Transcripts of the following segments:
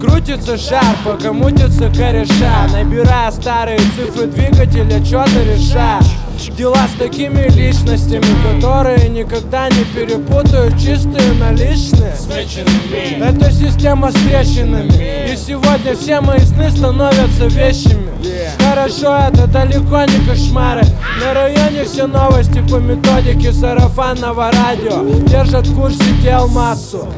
Крутится шар, пока мутится кореша. Набирая старые цифры двигателя, что-то решаешь Дела с такими личностями, которые никогда не перепутают чистые наличные Это система с трещинами. И сегодня все мои сны становятся вещами. Хорошо, это далеко не кошмары. На районе все новости по методике сарафанного радио. Держат в курсе дел массу.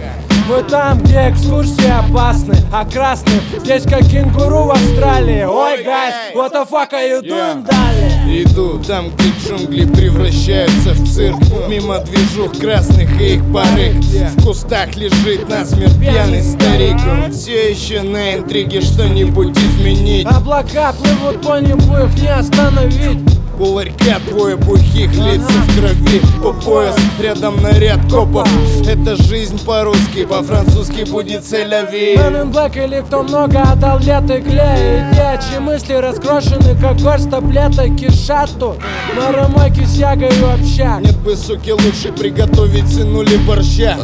Мы там, где экскурсии опасны, а красный Здесь как кенгуру в Австралии. Ой, гайс, what the fuck are you doing, далее? Иду там, где джунгли превращаются в цирк. Мимо движух красных и их барыг. В кустах лежит насмерть пьяный старик. Он все еще на интриге что-нибудь изменить. Облака плывут по небу, их не остановить У ларька двое бухих лица в крови По пояс, рядом наряд копов. Это жизнь по-русски, по-французски будет селяви Man in Black или кто много отдал лет и клея Идея, мысли раскрошены, как горсть таблеток кишат тут На ромаке с ягою общак. Нет бы, суки, лучше приготовить сынули борща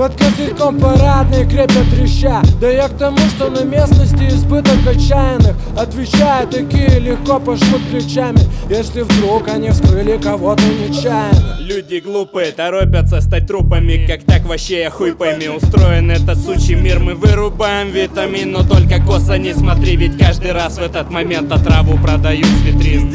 Под козырьком парадные крепят треща Да я к тому, что на местности избыток отчаянных. Отвечая, такие легко пожмут плечами. Если вдруг они вскрыли кого-то нечаянно. Люди глупые, торопятся стать трупами. Как так вообще я хуй пойми? Устроен этот сучий мир, мы вырубаем витамин Но только косо не смотри, ведь каждый раз в этот момент отраву продают с витрин.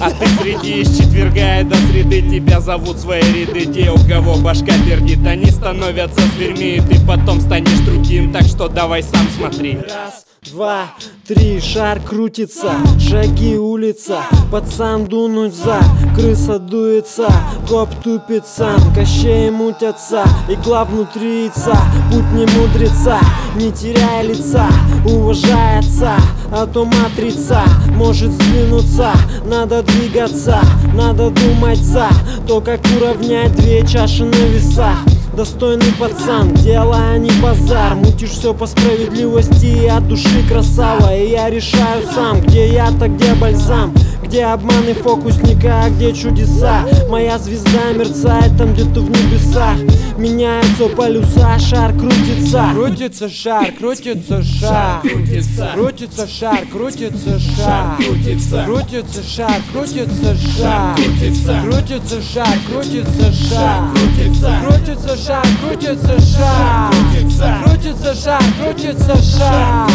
А ты среди из четверга и до среды. Тебя зовут свои ряды. Те, у кого башка пердит, они становятся зверьми И ты потом станешь другим, так что давай сам смотри Раз, два, три, шар крутится, шаги улица, пацан дунуть за, крыса дуется, коп тупит сам, кощей мутятся, игла внутри яйца, путь не мудреца, не теряя лица, уважается, а то матрица может сдвинуться, надо двигаться, надо думать за, то как уравнять две чаши на весах. Достойный пацан, дело а не базар. Мутишь все по справедливости от души красава. И я решаю сам, где я-то, где бальзам Где обманы фокусника, а где чудеса? Моя звезда мерцает там где-то в небесах. Меняются полюса, шар крутится. Крутится шар, крутится шар. Крутится, Крутится шар, крутится шар. Крутится, Крутится шар, крутится шар. Крутится, Крутится шар, крутится шар. Крутится, Крутится шар, крутится шар. Крутится, Крутится шар, крутится шар.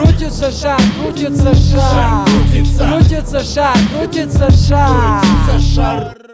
Крутится, Крутится шар, крутится, крутится шар, крутится шар. Крутится шар.